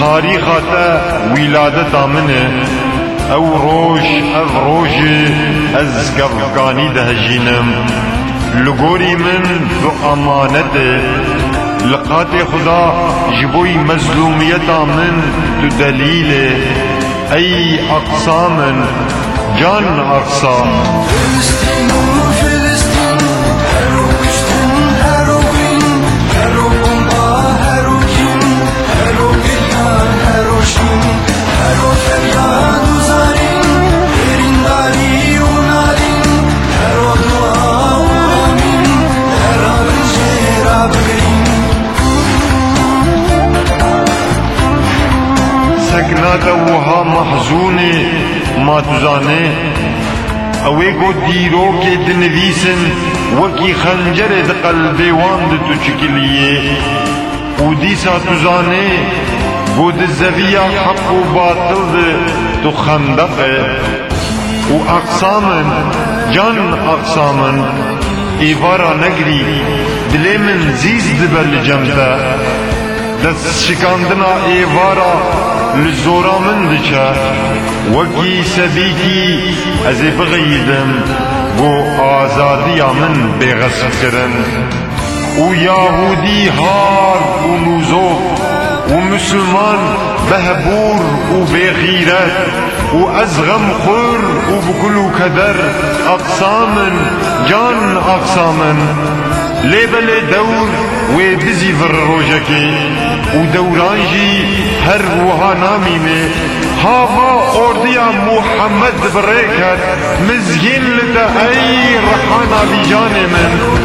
تاريخا تا ولادتا منه أو روش أو روش از گفگانی دهجینم. لگوری من دو امانت لقات خدا جبوی مظلومیتا من دو دلیل ای اقسام جان اقسام. نہ لوہا محزون ماتوزانے اوے گو دیرو کے دن ویسن، وکی خنجر دقل دیواند تچکلیے اودی ساتوزانے گو دزویہ حق و باطل دے تو خندق ہے۔ او اقسامن جان اقسامن ایوارا نگری، دلے من زیز دبل جمتا دست شکاندنا ایوارا لزورا من دچا. وکی سبیکی از بغیدم بو آزادی من بغصب کرن و یهودی هار و نوزو و مسلمان بهبور و بغیرت و از غم خور و بكل كدر أقسام جان أقسام ليبل دور ودزي فر روجكي ودورانجي هر وها نامينه هاوا أورديا محمد بريكت مزين لتا أي رحانا بجاني من.